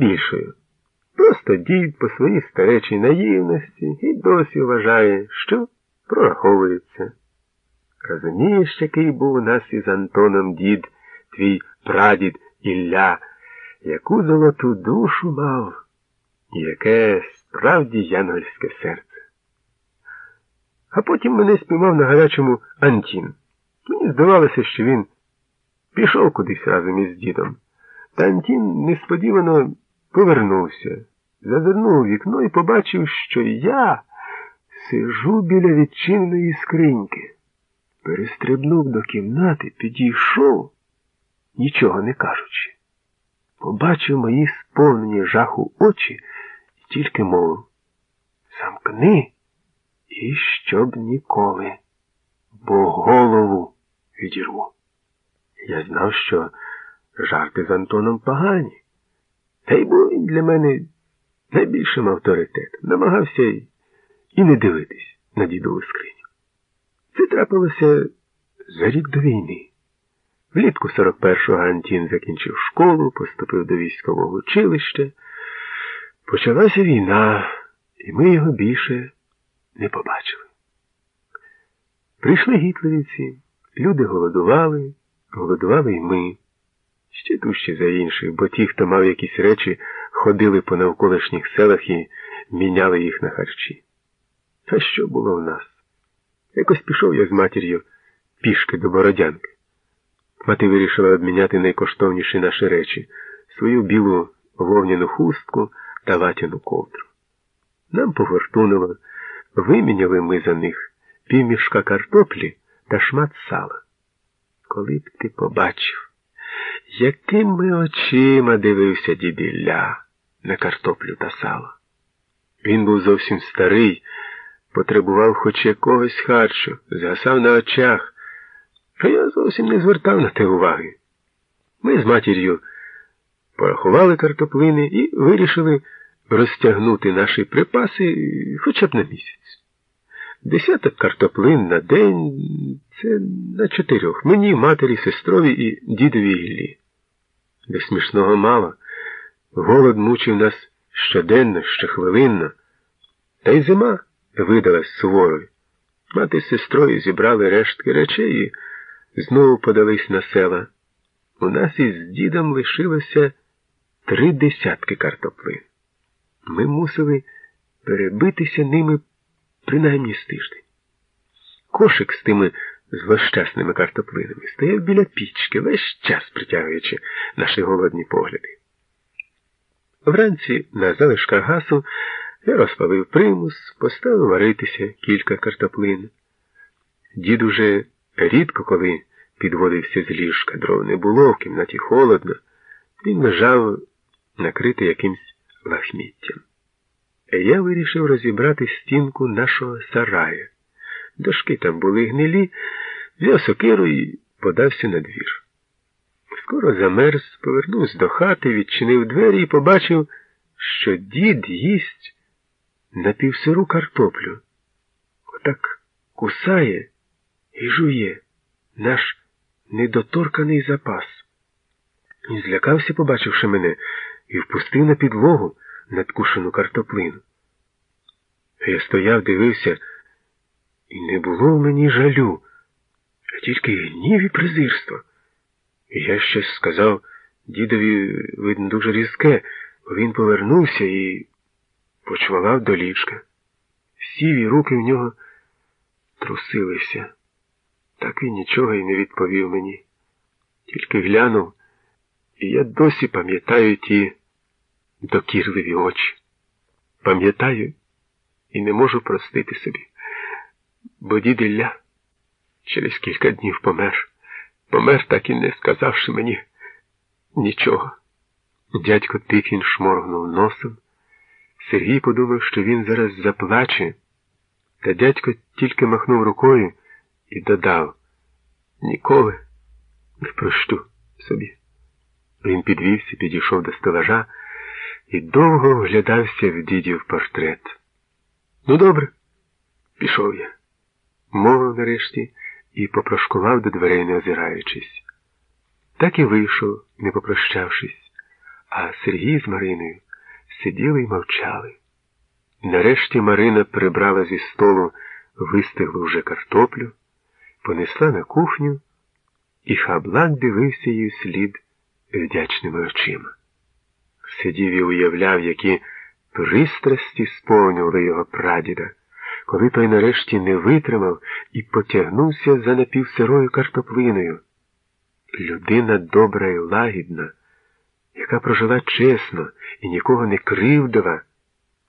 більшою. Просто дід по своїй старечій наївності і досі вважає, що прораховується. Розумієш, який був у нас із Антоном дід, твій прадід Ілля, яку золоту душу мав, і яке справді янгольське серце. А потім мене спіймав на гарячому Антін. Мені здавалося, що він пішов кудись разом із дідом. Та Антін несподівано повернувся, зазирнув у вікно і побачив, що я сижу біля відчиненої скриньки. Перестрибнув до кімнати, підійшов, нічого не кажучи. Побачив мої сповнені жаху очі і тільки мовив Замкни і щоб ніколи, бо голову відірву. Я знав, що жарти з Антоном погані, та й був він для мене найбільшим авторитетом. Намагався і не дивитись на дідову скриню. Це трапилося за рік до війни. Влітку 41-го Антін закінчив школу, поступив до військового училища. Почалася війна, і ми його більше не побачили. Прийшли гітлерівці, люди голодували, голодували й ми. Ще дужче за інших, бо ті, хто мав якісь речі, ходили по навколишніх селах і міняли їх на харчі. А що було в нас? Якось пішов я з матір'ю пішки до Бородянки. Мати вирішила обміняти найкоштовніші наші речі свою білу вовняну хустку та ватяну ковдру. Нам пофортунило, виміняли ми за них півмішка картоплі та шмат сала. Коли б ти побачив, якими очима дивився діділля на картоплю та сало. Він був зовсім старий, потребував хоч якогось харчу, згасав на очах, а я зовсім не звертав на те уваги. Ми з матір'ю порахували картоплини і вирішили розтягнути наші припаси хоча б на місяць. Десяток картоплин на день це на чотирьох. Мені, матері, сестрові і дідові Іллі. До смішного мало. Голод мучив нас щоденно, щохвилинно. Та й зима видалась суворою. Мати з сестрою зібрали рештки речей і знову подались на села. У нас із дідом лишилося три десятки картоплин. Ми мусили перебитися ними принаймні з тиждень. Кошик з тими злощасними картоплинами стояв біля пічки, весь час притягуючи наші голодні погляди. Вранці на залишках гасу я розпалив примус, поставив варитися кілька картоплин. Дід уже рідко коли підводився з ліжка, дров не було, в кімнаті холодно, він лежав накритий якимсь лахміттям. Я вирішив розібрати стінку нашого сарая. Дошки там були гнилі, взяв сокиру і подався на двір. Скоро замерз, повернувся до хати, відчинив двері і побачив, що дід їсть напівсиру картоплю. Отак кусає і жує наш недоторканий запас. Він злякався, побачивши мене, і впустив на підлогу надкушену картоплину. Я стояв, дивився, і не було мені жалю, а тільки гнів і презирство. Я щось сказав дідові, видно, дуже різке, бо він повернувся і почвалав до ліжка. Сіві руки в нього трусилися. Так і нічого й не відповів мені. Тільки глянув, і я досі пам'ятаю ті докірливі очі. Пам'ятаю і не можу простити собі, бо дід Ілля через кілька днів помер, помер, так і не сказавши мені нічого. Дядько Тихін шморгнув носом. Сергій подумав, що він зараз заплаче, та дядько тільки махнув рукою і додав ніколи не прощу собі. Він підвівся, підійшов до стелажа і довго вглядався в дідів портрет. Ну, добре, пішов я, мовив нарешті і попрошкував до дверей, не озираючись. Так і вийшов, не попрощавшись, а Сергій з Мариною сиділи й мовчали. Нарешті Марина прибрала зі столу вистиглу вже картоплю, понесла на кухню, і хаблан дивився їй слід вдячними очима. Сидів і уявляв, які пристрасті сповнювали його прадіда, коли той нарешті не витримав і потягнувся за напівсирою картоплиною. Людина добра і лагідна, яка прожила чесно і нікого не кривдила.